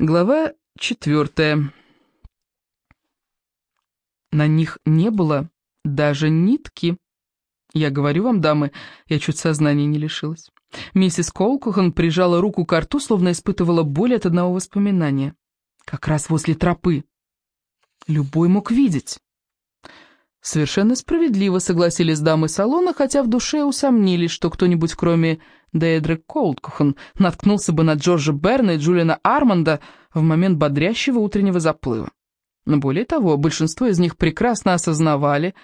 Глава четвертая. На них не было даже нитки. Я говорю вам, дамы, я чуть сознания не лишилась. Миссис Колкухан прижала руку к рту, словно испытывала боль от одного воспоминания. Как раз возле тропы. Любой мог видеть. Совершенно справедливо согласились дамы салона, хотя в душе усомнились, что кто-нибудь, кроме Дейдры Колдкухан, наткнулся бы на Джорджа Берна и Джулиана Арманда в момент бодрящего утреннего заплыва. Но более того, большинство из них прекрасно осознавали,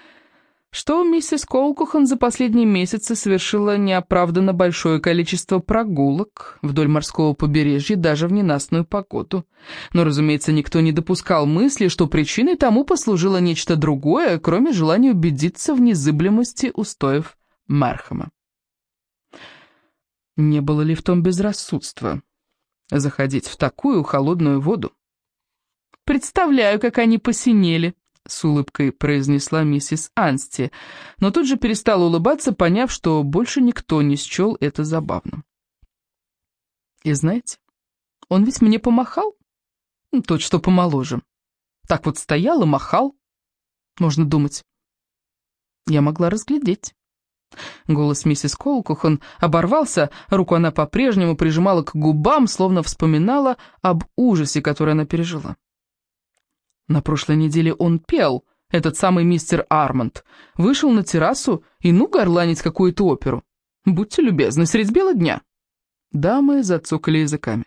что миссис Колкухан за последние месяцы совершила неоправданно большое количество прогулок вдоль морского побережья даже в ненастную погоду. Но, разумеется, никто не допускал мысли, что причиной тому послужило нечто другое, кроме желания убедиться в незыблемости устоев Мархама. Не было ли в том безрассудства заходить в такую холодную воду? «Представляю, как они посинели», — с улыбкой произнесла миссисАнсти, но тут же перестала улыбаться, поняв, что больше никто не счел это забавным. «И знаете, он ведь мне помахал? Ну, тот, что помоложе. Так вот стоял и махал. Можно думать. Я могла разглядеть». Голос миссис Колкухан оборвался, руку она по-прежнему прижимала к губам, словно вспоминала об ужасе, который она пережила. На прошлой неделе он пел, этот самый мистер Арманд. Вышел на террасу и ну горланить какую-то оперу. Будьте любезны, средь бела дня. Дамы зацокали языками.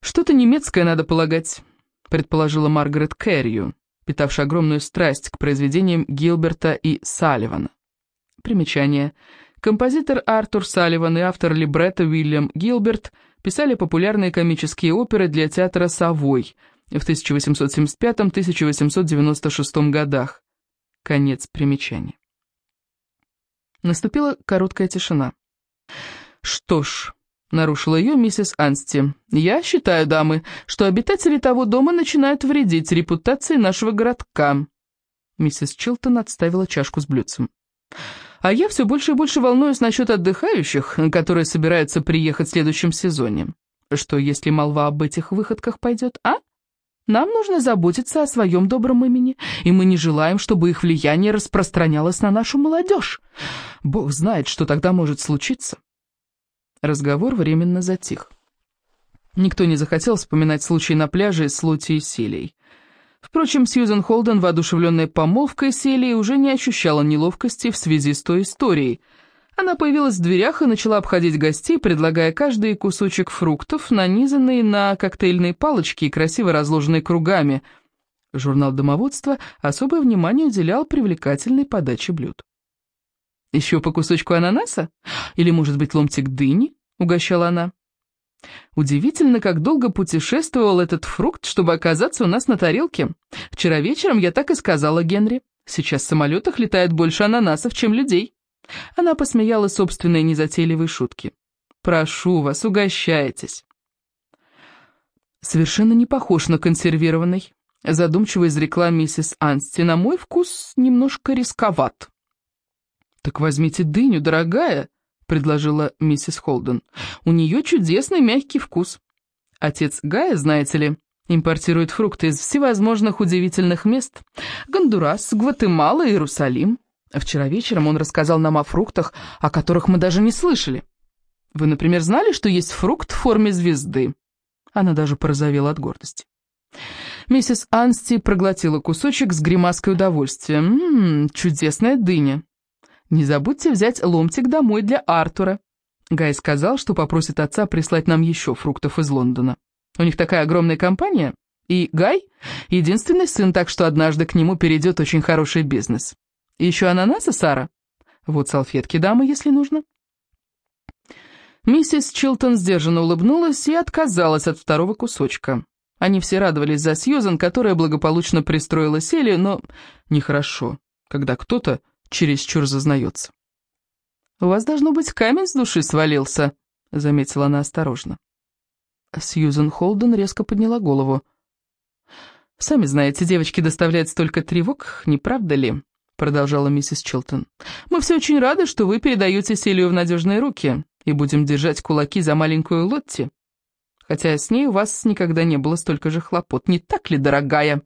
«Что-то немецкое, надо полагать», — предположила Маргарет Кэррию, питавшая огромную страсть к произведениям Гилберта и Салливана. Примечание. Композитор Артур Салливан и автор либретто Уильям Гилберт писали популярные комические оперы для театра «Совой», в 1875-1896 годах. Конец примечания. Наступила короткая тишина. «Что ж», — нарушила ее миссис Ансти, — «я считаю, дамы, что обитатели того дома начинают вредить репутации нашего городка». Миссис Чилтон отставила чашку с блюдцем. «А я все больше и больше волнуюсь насчет отдыхающих, которые собираются приехать в следующем сезоне. Что, если молва об этих выходках пойдет, а?» Нам нужно заботиться о своем добром имени, и мы не желаем, чтобы их влияние распространялось на нашу молодежь. Бог знает, что тогда может случиться. Разговор временно затих. Никто не захотел вспоминать случай на пляже с Лоти и Селией. Впрочем, Сьюзен Холден, воодушевленная помолвкой Селии, уже не ощущала неловкости в связи с той историей – она появилась в дверях и начала обходить гостей, предлагая каждый кусочек фруктов, нанизанные на коктейльные палочки и красиво разложенные кругами. Журнал домоводства особое внимание уделял привлекательной подаче блюд. «Еще по кусочку ананаса? Или, может быть, ломтик дыни?» — угощала она. Удивительно, как долго путешествовал этот фрукт, чтобы оказаться у нас на тарелке. Вчера вечером я так и сказала Генри. Сейчас в самолетах летает больше ананасов, чем людей. Она посмеялась собственной незатейливой шутки. «Прошу вас, угощайтесь». «Совершенно не похож на консервированный», — задумчиво изрекла миссис Ансти. «На мой вкус немножко рисковат». «Так возьмите дыню, дорогая», — предложила миссис Холден. «У нее чудесный мягкий вкус. Отец Гая, знаете ли, импортирует фрукты из всевозможных удивительных мест. Гондурас, Гватемала, Иерусалим. Вчера вечером он рассказал нам о фруктах, о которых мы даже не слышали. Вы, например, знали, что есть фрукт в форме звезды?» Она даже порозовела от гордости. Миссис Ансти проглотила кусочек с гримаской удовольствия. «Ммм, чудесная дыня. Не забудьте взять ломтик домой для Артура». Гай сказал, что попросит отца прислать нам еще фруктов из Лондона. У них такая огромная компания, и Гай — единственный сын, так что однажды к нему перейдет очень хороший бизнес. Еще ананасы, Сара? Вот салфетки, дамы, если нужно. Миссис Чилтон сдержанно улыбнулась и отказалась от второго кусочка. Они все радовались за Сьюзан, которая благополучно пристроила сели, но нехорошо, когда кто-то чересчур зазнается. «У вас, должно быть, камень с души свалился», — заметила она осторожно. Сьюзан Холден резко подняла голову. «Сами знаете, девочки доставляют столько тревог, не правда ли?» Продолжала миссис Чилтон. «Мы все очень рады, что вы передаете Селию в надежные руки, и будем держать кулаки за маленькую Лотти. хотя с ней у вас никогда не было столько же хлопот, не так ли, дорогая?»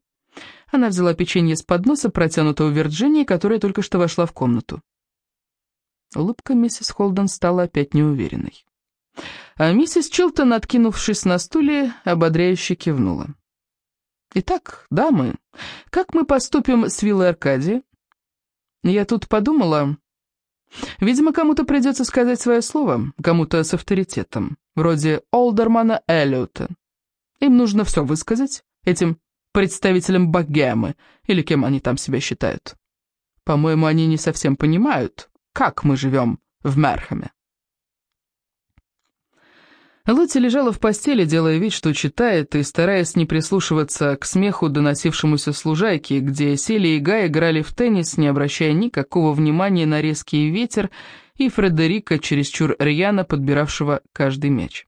Она взяла печенье с подноса, протянутого Вирджинии, которая только что вошла в комнату. Улыбка миссис Холден стала опять неуверенной. А миссис Чилтон, откинувшись на стуле, ободряюще кивнула. «Итак, дамы, как мы поступим с виллой Аркадии?» Я тут подумала... Видимо, кому-то придется сказать свое слово, кому-то с авторитетом, вроде Олдермана Эллиота. Им нужно все высказать, этим представителям богемы, или кем они там себя считают. По-моему, они не совсем понимают, как мы живем в Мерхаме. Лотти лежала в постели, делая вид, что читает, и стараясь не прислушиваться к смеху, доносившемуся с где Сели и Гай играли в теннис, не обращая никакого внимания на резкий ветер и Фредерика, чересчур рьяно подбиравшего каждый мяч.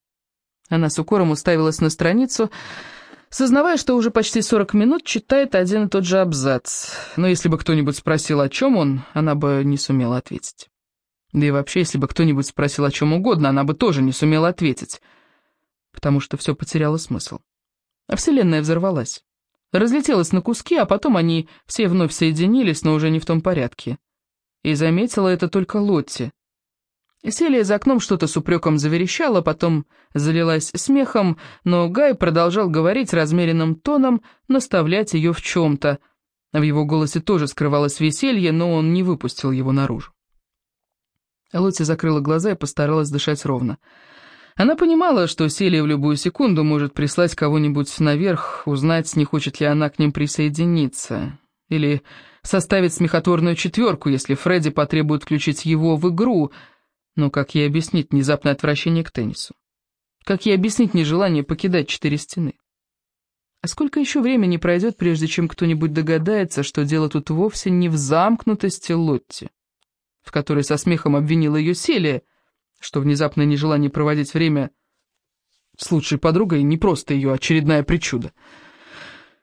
Она с укором уставилась на страницу, сознавая, что уже почти 40 минут читает один и тот же абзац. Но если бы кто-нибудь спросил, о чем он, она бы не сумела ответить. Да и вообще, если бы кто-нибудь спросил о чем угодно, она бы тоже не сумела ответить, потому что все потеряло смысл. А Вселенная взорвалась. Разлетелась на куски, а потом они все вновь соединились, но уже не в том порядке. И заметила это только Лотти. Селия за окном что-то с упреком заверещала, потом залилась смехом, но Гай продолжал говорить размеренным тоном, наставлять ее в чем-то. В его голосе тоже скрывалось веселье, но он не выпустил его наружу. Лотти закрыла глаза и постаралась дышать ровно. Она понимала, что Селия в любую секунду может прислать кого-нибудь наверх, узнать, не хочет ли она к ним присоединиться. Или составить смехотворную четверку, если Фредди потребует включить его в игру. Но как ей объяснить внезапное отвращение к теннису? Как ей объяснить нежелание покидать четыре стены? А сколько еще времени пройдет, прежде чем кто-нибудь догадается, что дело тут вовсе не в замкнутости Лотти? В которой со смехом обвинила ее Селия, что внезапное нежелание проводить время с лучшей подругой не просто ее очередная причуда.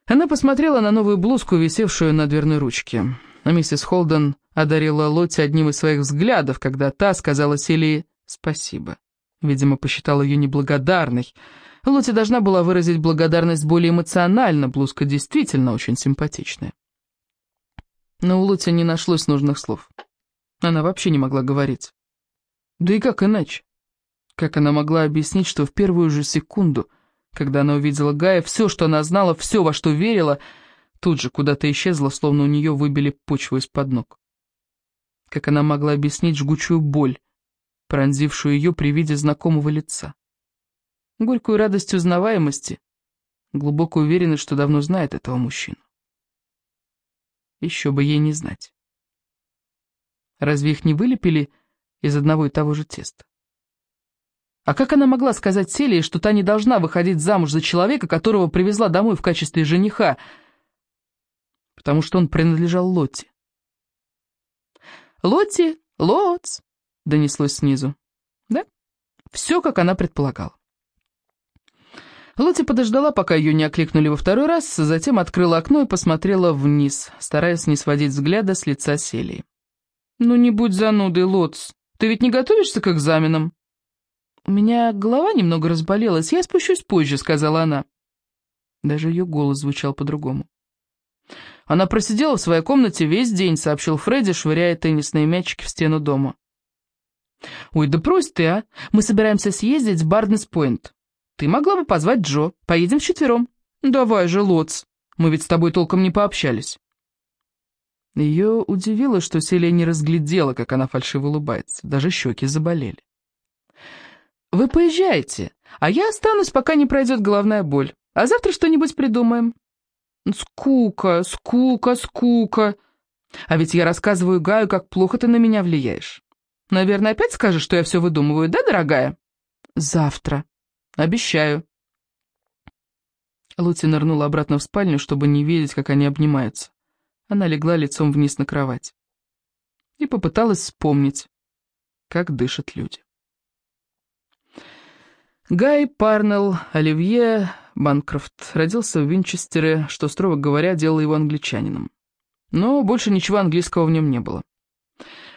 Она посмотрела на новую блузку, висевшую на дверной ручке. А миссис Холден одарила Лотти одним из своих взглядов, когда та сказала Селии «спасибо». Видимо, посчитала ее неблагодарной. Лотти должна была выразить благодарность более эмоционально, блузка действительно очень симпатичная. Но у Лотти не нашлось нужных слов. Она вообще не могла говорить. Да и как иначе? Как она могла объяснить, что в первую же секунду, когда она увидела Гая, все, что она знала, все, во что верила, тут же куда-то исчезло, словно у нее выбили почву из-под ног? Как она могла объяснить жгучую боль, пронзившую ее при виде знакомого лица? Горькую радость узнаваемости, глубокую уверенность, что давно знает этого мужчину. Еще бы ей не знать. Разве их не вылепили из одного и того же теста? А как она могла сказать Селии, что та не должна выходить замуж за человека, которого привезла домой в качестве жениха, потому что он принадлежал Лотте? «Лотти, Лотс!» — донеслось снизу. Да, все, как она предполагала. Лотти подождала, пока ее не окликнули во второй раз, затем открыла окно и посмотрела вниз, стараясь не сводить взгляда с лица Селии. «Ну не будь занудой, Лотс. Ты ведь не готовишься к экзаменам?» «У меня голова немного разболелась, я спущусь позже», — сказала она. Даже ее голос звучал по-другому. Она просидела в своей комнате весь день, сообщил Фредди, швыряя теннисные мячики в стену дома. «Ой, да брось ты, а! Мы собираемся съездить в Барднес-Пойнт. Ты могла бы позвать Джо, поедем вчетвером». «Давай же, Лотс, мы ведь с тобой толком не пообщались». Ее удивило, что Селия не разглядела, как она фальшиво улыбается. Даже щеки заболели. «Вы поезжайте, а я останусь, пока не пройдет головная боль. А завтра что-нибудь придумаем». «Скука, скука, скука. А ведь я рассказываю Гаю, как плохо ты на меня влияешь. Наверное, опять скажешь, что я все выдумываю, да, дорогая?» «Завтра. Обещаю». Лути нырнула обратно в спальню, чтобы не видеть, как они обнимаются. Она легла лицом вниз на кровать и попыталась вспомнить, как дышат люди. Гай Парнелл Оливье Банкрофт родился в Винчестере, что, строго говоря, делало его англичанином. Но больше ничего английского в нем не было.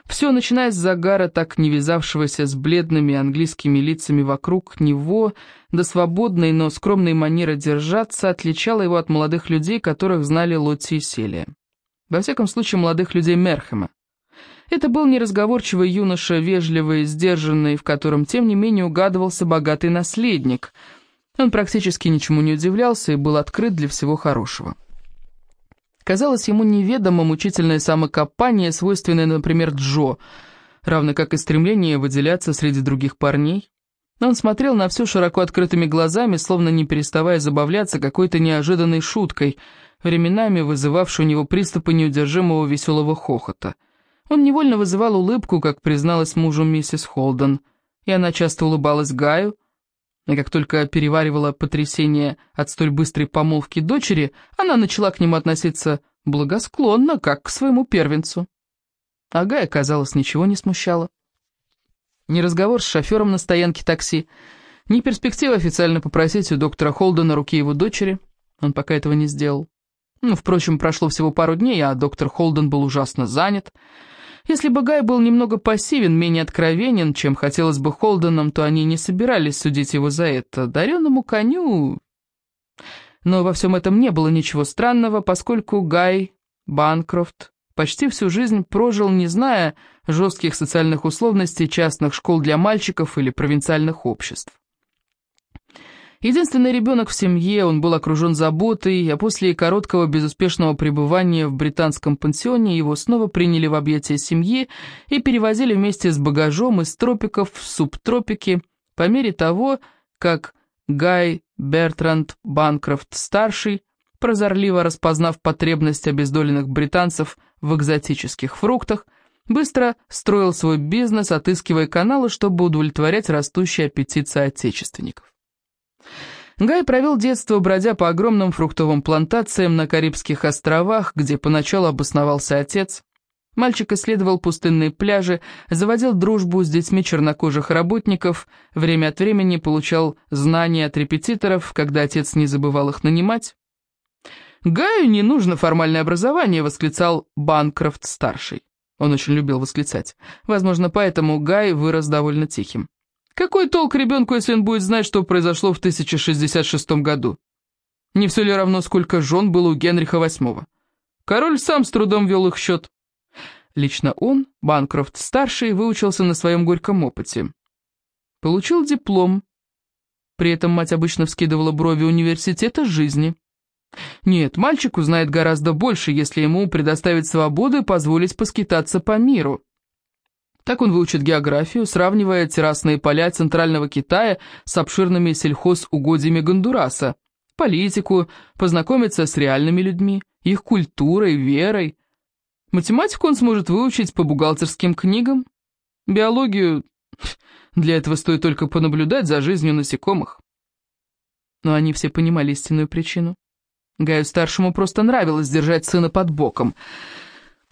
Все, начиная с загара, так не вязавшегося с бледными английскими лицами вокруг него, до свободной, но скромной манеры держаться, отличало его от молодых людей, которых знали Лотти и Селия. Во всяком случае, молодых людей Мерхема. Это был неразговорчивый юноша, вежливый, сдержанный, в котором, тем не менее, угадывался богатый наследник. Он практически ничему не удивлялся и был открыт для всего хорошего. Казалось ему неведомо мучительное самокопание, свойственное, например, Джо, равно как и стремление выделяться среди других парней. Он смотрел на все широко открытыми глазами, словно не переставая забавляться какой-то неожиданной шуткой, временами вызывавшей у него приступы неудержимого веселого хохота. Он невольно вызывал улыбку, как призналась мужу миссис Холден, и она часто улыбалась Гаю, и как только переваривала потрясение от столь быстрой помолвки дочери, она начала к нему относиться благосклонно, как к своему первенцу. А Гая, казалось, ничего не смущало. Ни разговор с шофером на стоянке такси, ни перспектива официально попросить у доктора Холдена руки его дочери. Он пока этого не сделал. Ну, впрочем, прошло всего пару дней, а доктор Холден был ужасно занят. Если бы Гай был немного пассивен, менее откровенен, чем хотелось бы Холденам, то они не собирались судить его за это. Дареному коню... Но во всем этом не было ничего странного, поскольку Гай Банкрофт почти всю жизнь прожил, не зная жестких социальных условностей частных школ для мальчиков или провинциальных обществ. Единственный ребенок в семье, он был окружен заботой, а после короткого безуспешного пребывания в британском пансионе его снова приняли в объятия семьи и перевозили вместе с багажом из тропиков в субтропики по мере того, как Гай Бертранд Банкрофт-старший, прозорливо распознав потребность обездоленных британцев в экзотических фруктах, быстро строил свой бизнес, отыскивая каналы, чтобы удовлетворять растущий аппетит соотечественников. Гай провел детство, бродя по огромным фруктовым плантациям на Карибских островах, где поначалу обосновался отец. Мальчик исследовал пустынные пляжи, заводил дружбу с детьми чернокожих работников, время от времени получал знания от репетиторов, когда отец не забывал их нанимать. «Гаю не нужно формальное образование», — восклицал Банкрофт-старший. Он очень любил восклицать. Возможно, поэтому Гай вырос довольно тихим. Какой толк ребенку, если он будет знать, что произошло в 1066 году? Не все ли равно, сколько жен было у Генриха VIII? Король сам с трудом вел их счет. Лично он, Банкрофт-старший, выучился на своем горьком опыте. Получил диплом. При этом мать обычно вскидывала брови университета жизни. Нет, мальчик узнает гораздо больше, если ему предоставить свободу и позволить поскитаться по миру. Так он выучит географию, сравнивая террасные поля Центрального Китая с обширными сельхозугодьями Гондураса, политику, познакомиться с реальными людьми, их культурой, верой. Математику он сможет выучить по бухгалтерским книгам. Биологию... Для этого стоит только понаблюдать за жизнью насекомых. Но они все понимали истинную причину. Гаю-старшему просто нравилось держать сына под боком —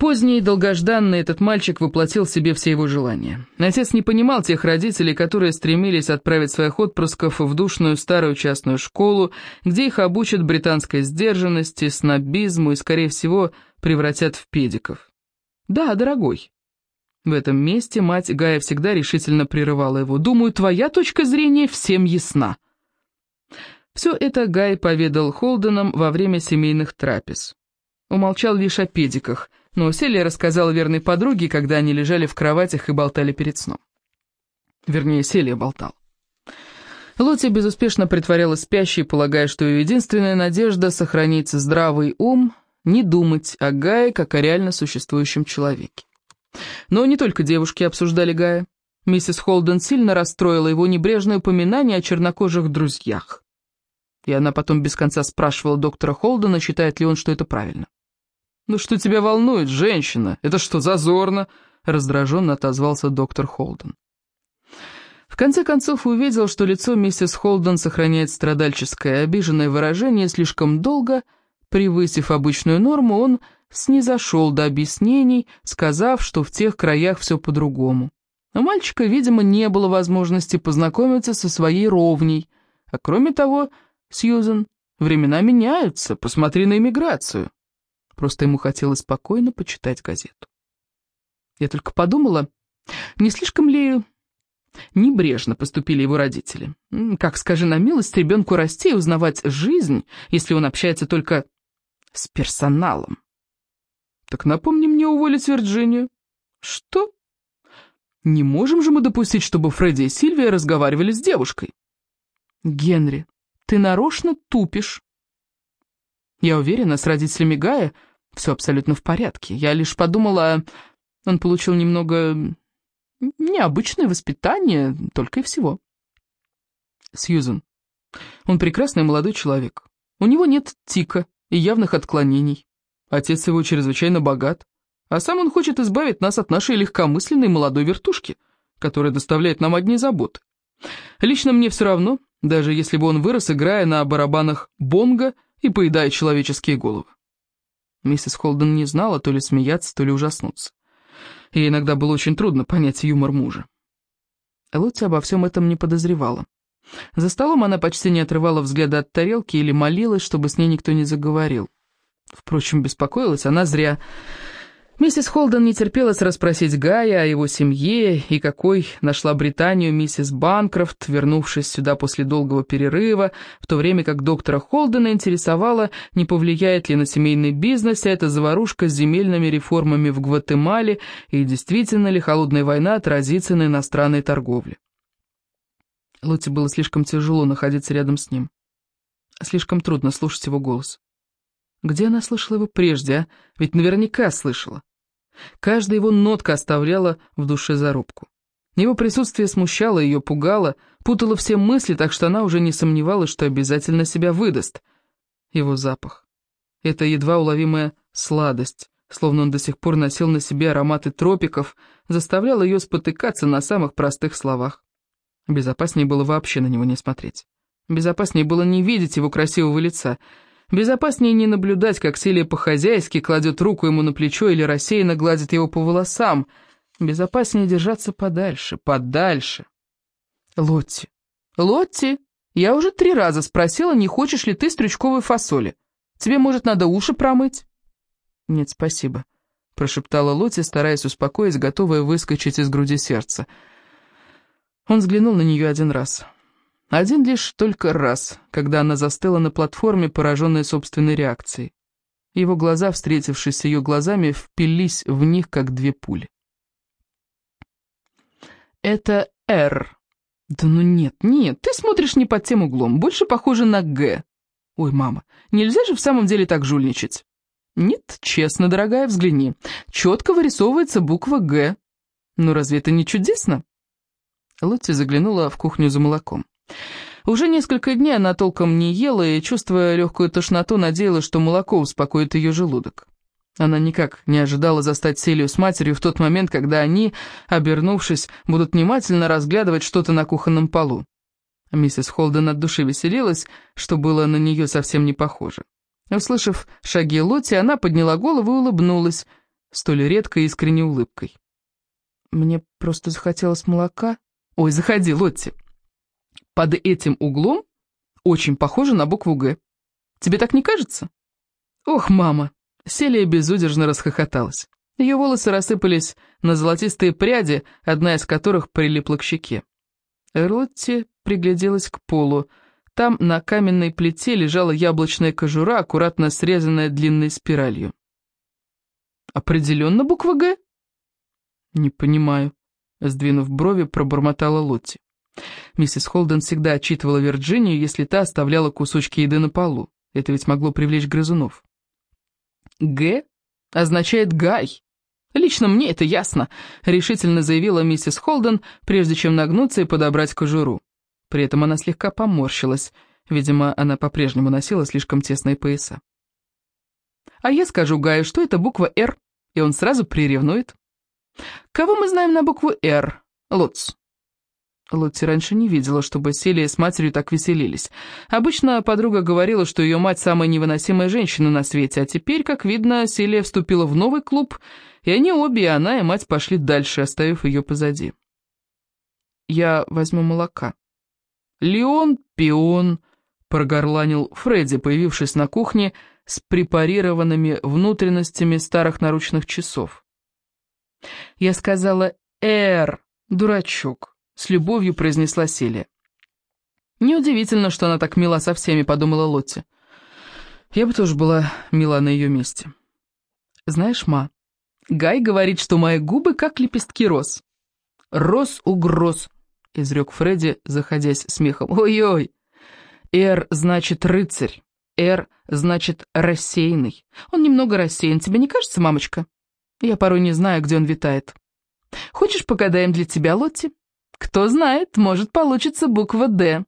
Поздний и долгожданный этот мальчик воплотил себе все его желания. Отец не понимал тех родителей, которые стремились отправить своих отпрысков в душную старую частную школу, где их обучат британской сдержанности, снобизму и, скорее всего, превратят в педиков. «Да, дорогой». В этом месте мать Гая всегда решительно прерывала его. «Думаю, твоя точка зрения всем ясна». Все это Гай поведал Холденам во время семейных трапез. Умолчал лишь о педиках – но Селия рассказала верной подруге, когда они лежали в кроватях и болтали перед сном. Вернее, Селия болтал. Лотти безуспешно притворялась спящей, полагая, что ее единственная надежда — сохранить здравый ум, не думать о Гае как о реально существующем человеке. Но не только девушки обсуждали Гая. Миссис Холден сильно расстроила его небрежное упоминание о чернокожих друзьях. И она потом без конца спрашивала доктора Холдена, считает ли он, что это правильно. «Ну что тебя волнует, женщина? Это что, зазорно?» — раздраженно отозвался доктор Холден. В конце концов увидел, что лицо миссис Холден сохраняет страдальческое обиженное выражение слишком долго, превысив обычную норму, он снизошел до объяснений, сказав, что в тех краях все по-другому. У мальчика, видимо, не было возможности познакомиться со своей ровней, а кроме того, Сьюзен, времена меняются, посмотри на иммиграцию. Просто ему хотелось спокойно почитать газету. Я только подумала, не слишком ли небрежно поступили его родители. Как, скажи на милость, ребенку расти и узнавать жизнь, если он общается только с персоналом. Так напомни мне уволить Вирджинию. Что? Не можем же мы допустить, чтобы Фредди и Сильвия разговаривали с девушкой. Генри, ты нарочно тупишь. Я уверена, с родителями Гая все абсолютно в порядке. Я лишь подумала, он получил немного необычное воспитание, только и всего. Сьюзен, он прекрасный молодой человек. У него нет тика и явных отклонений. Отец его чрезвычайно богат, а сам он хочет избавить нас от нашей легкомысленной молодой вертушки, которая доставляет нам одни заботы. Лично мне все равно, даже если бы он вырос, играя на барабанах бонго и поедая человеческие головы. Миссис Холден не знала, то ли смеяться, то ли ужаснуться. Ей иногда было очень трудно понять юмор мужа. Лотти обо всем этом не подозревала. За столом она почти не отрывала взгляда от тарелки или молилась, чтобы с ней никто не заговорил. Впрочем, беспокоилась она зря. Миссис Холден не терпелась расспросить Гая о его семье и какой нашла Британию миссис Банкрофт, вернувшись сюда после долгого перерыва, в то время как доктора Холдена интересовало, не повлияет ли на семейный бизнес эта заварушка с земельными реформами в Гватемале и действительно ли холодная война отразится на иностранной торговле. Лоте было слишком тяжело находиться рядом с ним. Слишком трудно слушать его голос. Где она слышала его прежде, а? Ведь наверняка слышала. Каждая его нотка оставляла в душе зарубку. Его присутствие смущало ее, пугало, путало все мысли, так что она уже не сомневалась, что обязательно себя выдаст. Его запах. Это едва уловимая сладость, словно он до сих пор носил на себе ароматы тропиков, заставлял ее спотыкаться на самых простых словах. Безопаснее было вообще на него не смотреть. Безопаснее было не видеть его красивого лица — Безопаснее не наблюдать, как Селия по-хозяйски кладет руку ему на плечо или рассеянно гладит его по волосам. Безопаснее держаться подальше, подальше. Лотти, Лотти, я уже три раза спросила, не хочешь ли ты стрючковой фасоли. Тебе, может, надо уши промыть? Нет, спасибо, прошептала Лотти, стараясь успокоить, готовая выскочить из груди сердца. Он взглянул на нее один раз. Один лишь только раз, когда она застыла на платформе, пораженная собственной реакцией. Его глаза, встретившись с ее глазами, впились в них, как две пули. «Это «Р». «Да ну нет, нет, ты смотришь не под тем углом, больше похоже на «Г». Ой, мама, нельзя же в самом деле так жульничать?» «Нет, честно, дорогая, взгляни. Четко вырисовывается буква «Г». Ну разве это не чудесно?» Лотти заглянула в кухню за молоком. Уже несколько дней она толком не ела и, чувствуя легкую тошноту, надеялась, что молоко успокоит ее желудок. Она никак не ожидала застать Селию с матерью в тот момент, когда они, обернувшись, будут внимательно разглядывать что-то на кухонном полу. Миссис Холден от души веселилась, что было на нее совсем не похоже. Услышав шаги Лотти, она подняла голову и улыбнулась, столь редкой искренней улыбкой. «Мне просто захотелось молока». «Ой, заходи, Лотти!» Под этим углом очень похоже на букву «Г». Тебе так не кажется?» «Ох, мама!» Селия безудержно расхохоталась. Ее волосы рассыпались на золотистые пряди, одна из которых прилипла к щеке. Эрлотти пригляделась к полу. Там на каменной плите лежала яблочная кожура, аккуратно срезанная длинной спиралью. «Определенно буква «Г»?» «Не понимаю», — сдвинув брови, пробормотала Лотти. Миссис Холден всегда отчитывала Вирджинию, если та оставляла кусочки еды на полу. Это ведь могло привлечь грызунов. «Г» означает «гай». «Лично мне это ясно», — решительно заявила миссис Холден, прежде чем нагнуться и подобрать кожуру. При этом она слегка поморщилась. Видимо, она по-прежнему носила слишком тесные пояса. «А я скажу Гаю, что это буква «Р», и он сразу приревнует. Кого мы знаем на букву «Р», Лотс?» Лотти раньше не видела, чтобы Селия с матерью так веселились. Обычно подруга говорила, что ее мать самая невыносимая женщина на свете, а теперь, как видно, Селия вступила в новый клуб, и они обе, и она, и мать пошли дальше, оставив ее позади. «Я возьму молока». «Леон, пион», — прогорланил Фредди, появившись на кухне с препарированными внутренностями старых наручных часов. Я сказала «Эр, дурачок», — с любовью произнесла Селия. Неудивительно, что она так мила со всеми, подумала Лотти. Я бы тоже была мила на ее месте. Знаешь, ма, Гай говорит, что мои губы как лепестки роз. Роз угроз, изрек Фредди, заходясь смехом. Ой-ой. Эр значит рыцарь. Эр значит рассеянный. Он немного рассеян, тебе не кажется, мамочка? Я порой не знаю, где он витает. Хочешь, погадаем для тебя, Лотти? Кто знает, может, получится буква «Д».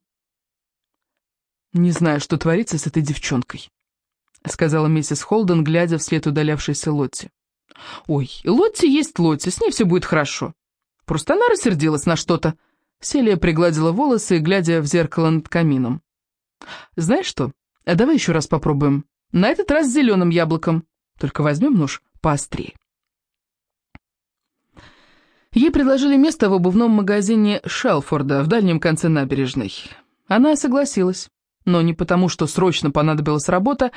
«Не знаю, что творится с этой девчонкой», — сказала миссис Холден, глядя вслед удалявшейся Лотти. «Ой, Лотти есть Лотти, с ней все будет хорошо. Просто она рассердилась на что-то». Селия пригладила волосы, глядя в зеркало над камином. «Знаешь что, а давай еще раз попробуем. На этот раз с зеленым яблоком. Только возьмем нож поострее». Ей предложили место в обувном магазине Шелфорда в дальнем конце набережной. Она согласилась. Но не потому, что срочно понадобилась работа,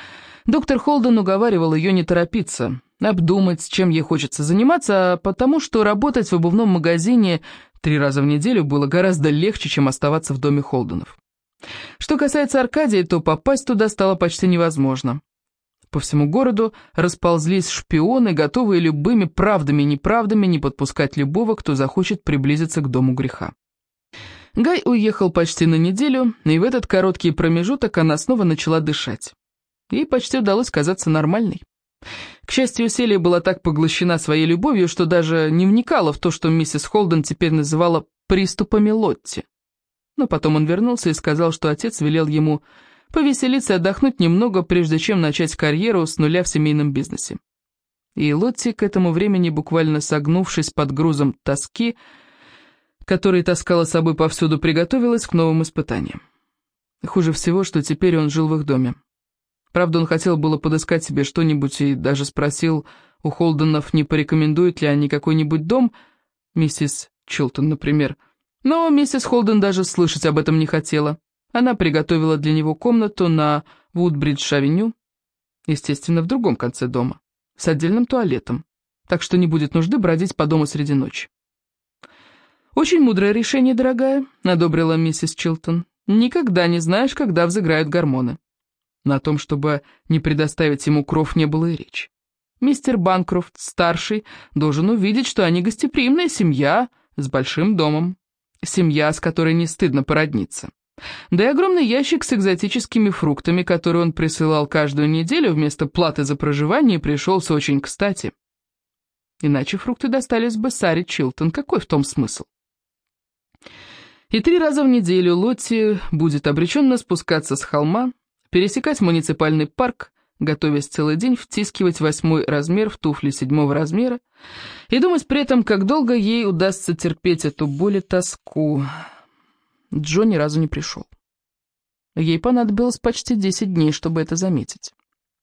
доктор Холден уговаривал ее не торопиться, обдумать, чем ей хочется заниматься, а потому что работать в обувном магазине три раза в неделю было гораздо легче, чем оставаться в доме Холденов. Что касается Аркадии, то попасть туда стало почти невозможно. По всему городу расползлись шпионы, готовые любыми правдами и неправдами не подпускать любого, кто захочет приблизиться к дому греха. Гай уехал почти на неделю, и в этот короткий промежуток она снова начала дышать. Ей почти удалось казаться нормальной. К счастью, Селия была так поглощена своей любовью, что даже не вникала в то, что миссис Холден теперь называла «приступами Лотти». Но потом он вернулся и сказал, что отец велел ему повеселиться и отдохнуть немного, прежде чем начать карьеру с нуля в семейном бизнесе. И Лотти, к этому времени буквально согнувшись под грузом тоски, который таскала с собой повсюду, приготовилась к новым испытаниям. Хуже всего, что теперь он жил в их доме. Правда, он хотел было подыскать себе что-нибудь и даже спросил у Холденов, не порекомендуют ли они какой-нибудь дом, миссис Чилтон, например. Но миссис Холден даже слышать об этом не хотела. Она приготовила для него комнату на Вудбридж-авеню, естественно, в другом конце дома, с отдельным туалетом, так что не будет нужды бродить по дому среди ночи. «Очень мудрое решение, дорогая», — одобрила миссис Чилтон. «Никогда не знаешь, когда взыграют гормоны». На том, чтобы не предоставить ему кров, не было и речи. Мистер Банкрофт, старший, должен увидеть, что они гостеприимная семья с большим домом. Семья, с которой не стыдно породниться. Да и огромный ящик с экзотическими фруктами, который он присылал каждую неделю вместо платы за проживание, пришелся очень кстати. Иначе фрукты достались бы Саре Чилтон. Какой в том смысл? И три раза в неделю Лотти будет обреченно спускаться с холма, пересекать муниципальный парк, готовясь целый день втискивать восьмой размер в туфли седьмого размера и думать при этом, как долго ей удастся терпеть эту боль и тоску. Джо ни разу не пришел. Ей понадобилось почти 10 дней, чтобы это заметить.